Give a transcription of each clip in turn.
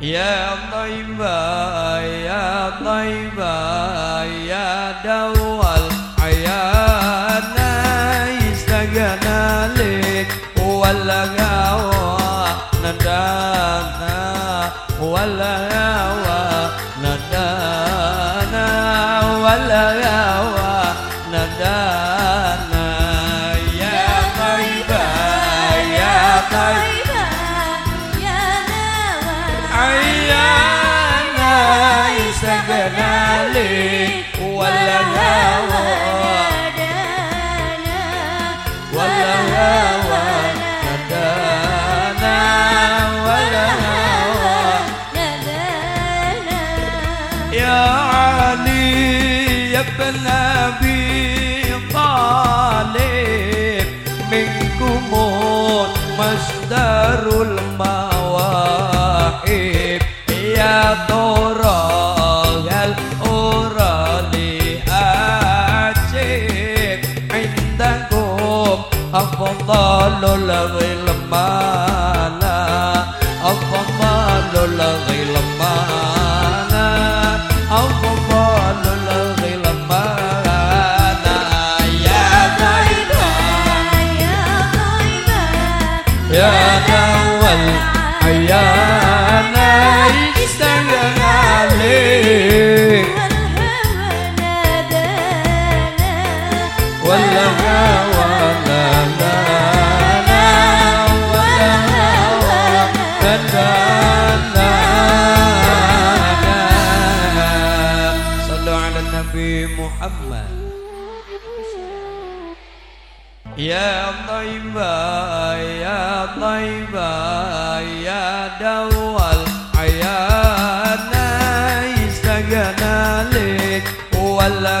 يا طيبة يا طيبة يا دوا الحياة يستغنى لك ولا غوا ندانا ولا غوا ندانا ولا غوا ندانا عيانا يسقنا لي ولا هوى. ولا هوى ندانا ولا هوى. يا علي يا أبي طالب منكم مصدر أفضل الغلمان محمد. يا طيبة يا طيبة يا دوا الحياة يستغنى لك ولا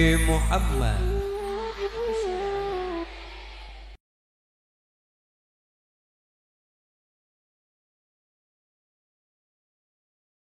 محمد.